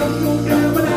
Don't go down